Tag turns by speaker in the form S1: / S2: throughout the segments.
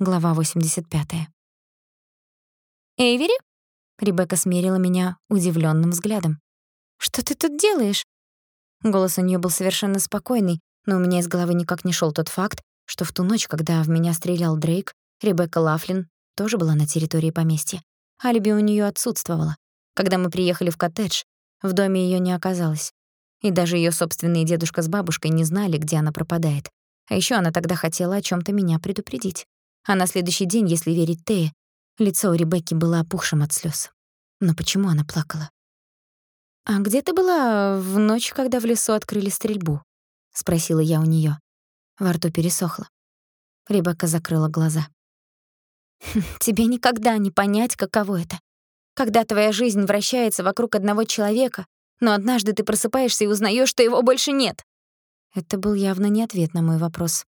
S1: Глава 85.
S2: «Эйвери?»
S1: Ребекка смерила меня удивлённым взглядом.
S2: «Что ты тут делаешь?»
S1: Голос у неё был совершенно спокойный, но у меня из головы никак не шёл тот факт, что в ту ночь, когда в меня стрелял Дрейк, Ребекка Лафлин тоже была на территории поместья. Алиби у неё отсутствовало. Когда мы приехали в коттедж, в доме её не оказалось. И даже её собственные дедушка с бабушкой не знали, где она пропадает. А ещё она тогда хотела о чём-то меня предупредить. А на следующий день, если верить Тее, лицо у Ребекки было опухшим от слёз. Но почему она плакала? «А где ты была в ночь, когда в лесу открыли стрельбу?» — спросила я у неё. Во рту пересохло. Ребекка закрыла глаза.
S2: «Хм, «Тебе никогда не понять, каково это. Когда твоя жизнь вращается вокруг одного человека, но однажды ты просыпаешься и узнаёшь, что его больше нет».
S1: Это был явно не ответ на мой вопрос.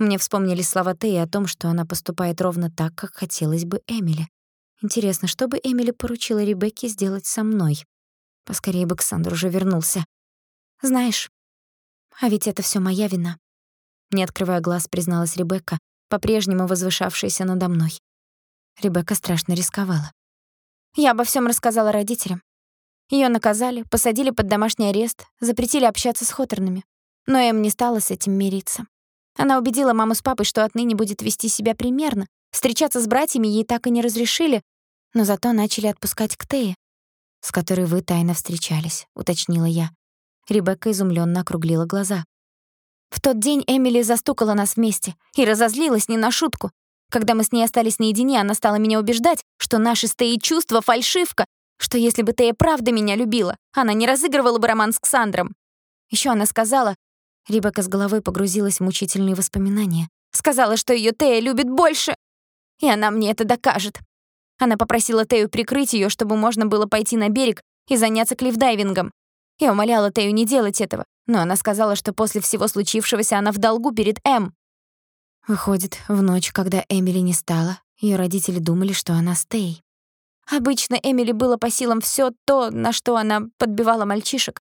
S1: Мне вспомнились слова Теи о том, что она поступает ровно так, как хотелось бы Эмили. Интересно, что бы Эмили поручила Ребекке сделать со мной? Поскорее бы Ксандр уже вернулся.
S2: Знаешь, а ведь это всё моя вина.
S1: Не открывая глаз, призналась Ребекка, по-прежнему возвышавшаяся надо мной. Ребекка страшно рисковала.
S2: Я обо всём рассказала родителям. Её наказали, посадили под домашний арест, запретили общаться с Хоторнами. Но Эм не стала с этим мириться. Она убедила маму с папой, что отныне будет вести себя примерно. Встречаться с братьями ей так и не разрешили, но зато начали отпускать к Тее,
S1: с которой вы тайно встречались, уточнила я. Ребекка изумлённо округлила глаза.
S2: В тот день Эмили застукала нас вместе и разозлилась не на шутку. Когда мы с ней остались наедине, она стала меня убеждать, что наши с Теей чувства — фальшивка, что если бы Тея правда меня любила, она не разыгрывала бы роман с Ксандром. Ещё она сказала...
S1: Ребекка с головой погрузилась в мучительные воспоминания.
S2: Сказала, что её Тея любит больше, и она мне это докажет. Она попросила Тею прикрыть её, чтобы можно было пойти на берег и заняться клиффдайвингом. Я умоляла Тею не делать этого, но она сказала, что после всего случившегося она в долгу перед М.
S1: Выходит, в ночь, когда Эмили не стала, её родители думали, что она с Тей.
S2: Обычно Эмили было по силам всё то, на что она подбивала мальчишек.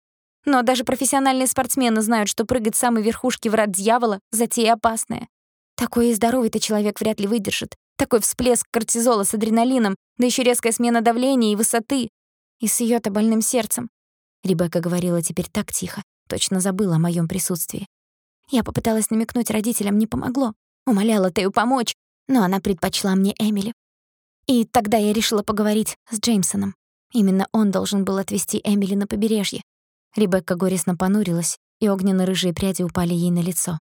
S2: Но даже профессиональные спортсмены знают, что прыгать с самой верхушки врат дьявола — затея опасная. Такой и здоровый-то человек вряд ли выдержит. Такой всплеск кортизола с адреналином, да ещё резкая смена давления и высоты. И с её-то больным сердцем.
S1: Ребекка говорила теперь так тихо, точно забыла о моём присутствии.
S2: Я попыталась намекнуть родителям, не помогло. Умоляла Тею помочь, но она предпочла мне Эмили. И тогда я решила поговорить с Джеймсоном. Именно он должен был отвезти Эмили на побережье.
S1: Ребекка горестно понурилась, и огненно-рыжие пряди упали ей на лицо.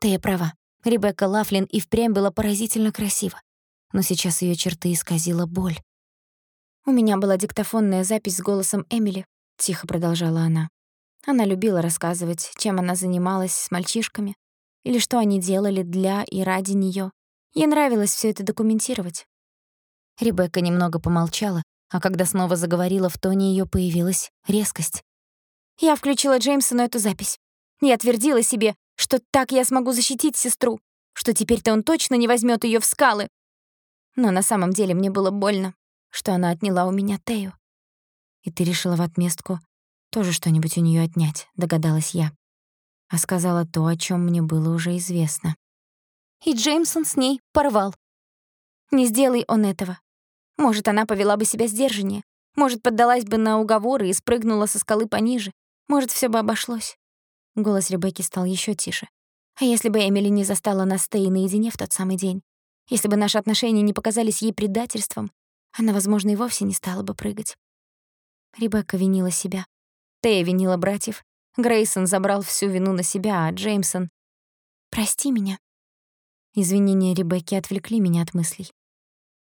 S2: Тея права. Ребекка Лафлин и впрямь была поразительно красива.
S1: Но сейчас её черты исказила боль.
S2: «У меня была диктофонная запись с голосом Эмили», — тихо продолжала она. Она любила рассказывать, чем она занималась с мальчишками, или что они делали для и ради неё. Ей нравилось всё это документировать.
S1: Ребекка немного помолчала, а когда снова заговорила, в тоне её появилась резкость.
S2: Я включила Джеймсону эту запись. Я твердила себе, что так я смогу защитить сестру, что теперь-то он точно не возьмёт её в скалы. Но на самом деле мне было больно, что она отняла у меня Тею.
S1: И ты решила в отместку тоже что-нибудь у неё отнять, догадалась я. А сказала то, о чём мне было уже известно.
S2: И Джеймсон с ней порвал. Не сделай он этого. Может, она повела бы себя сдержаннее. Может, поддалась бы на уговоры и спрыгнула со скалы пониже. Может, всё бы обошлось.
S1: Голос Ребекки стал ещё тише.
S2: А если бы Эмили не застала нас Тей наедине в тот самый день? Если бы наши отношения не показались ей предательством, она, возможно, и вовсе не стала бы прыгать.
S1: Ребекка винила себя.
S2: Тея винила братьев. Грейсон забрал всю вину на себя, а Джеймсон... «Прости меня».
S1: Извинения Ребекки отвлекли меня от мыслей.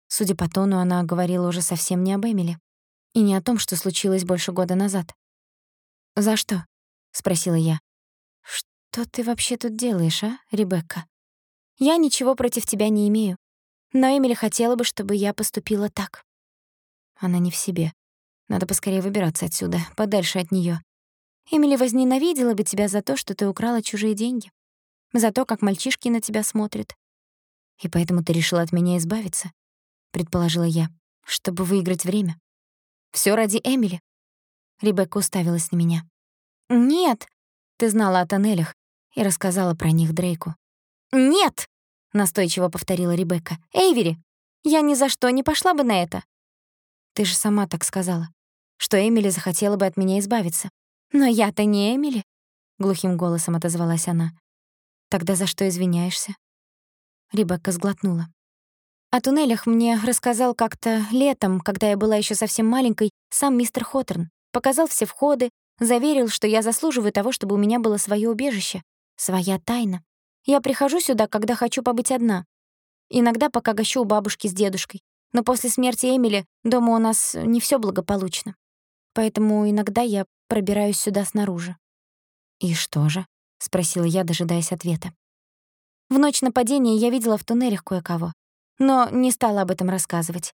S1: Судя по тону, она говорила уже совсем не об Эмили. И не о том, что случилось больше года назад.
S2: «За что?» — спросила я.
S1: «Что ты вообще тут делаешь, а, Ребекка?»
S2: «Я ничего против тебя не имею. Но Эмили хотела бы, чтобы я поступила так».
S1: Она не в себе. Надо поскорее выбираться отсюда, подальше от неё.
S2: Эмили возненавидела бы тебя за то, что ты украла чужие деньги. За то, как мальчишки на тебя смотрят.
S1: И поэтому ты решила от меня избавиться, предположила я, чтобы выиграть время.
S2: Всё ради Эмили.
S1: Ребекка уставилась на меня.
S2: «Нет!»
S1: Ты знала о тоннелях и рассказала про них Дрейку.
S2: «Нет!» настойчиво повторила Ребекка. Эйвери, я ни за что не пошла бы на это.
S1: Ты же сама так сказала, что Эмили захотела бы от меня избавиться.
S2: Но я-то не Эмили,
S1: глухим голосом отозвалась она. Тогда за что извиняешься? Ребекка сглотнула. О туннелях мне рассказал как-то летом, когда я была еще совсем маленькой, сам мистер Хоторн. Показал все входы, заверил, что я заслуживаю того, чтобы у меня было свое убежище, своя тайна. Я прихожу сюда, когда хочу побыть одна. Иногда пока гощу у бабушки с дедушкой. Но после смерти Эмили дома у нас не все благополучно. Поэтому иногда я пробираюсь сюда снаружи. «И что же?» — спросила я, дожидаясь ответа. В ночь нападения я видела в туннелях кое-кого но не стала об этом рассказывать.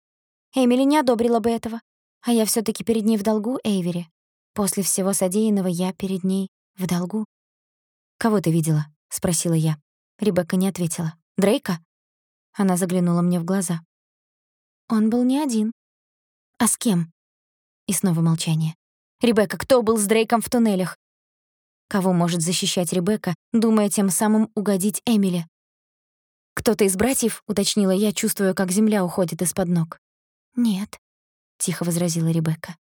S1: Эмили не одобрила бы этого. А я все таки перед ней в долгу, Эйвери. После всего содеянного я перед ней в долгу. «Кого ты видела?» — спросила я. Ребекка не ответила. «Дрейка?» Она заглянула мне в глаза. «Он был не один». «А с кем?» И снова молчание. «Ребекка, кто был с Дрейком в туннелях?» Кого может защищать Ребекка, думая тем самым угодить Эмили? «Кто-то из братьев?» — уточнила я, чувствуя, как земля уходит из-под ног. «Нет», — тихо возразила Ребекка.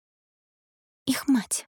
S1: «Их мать».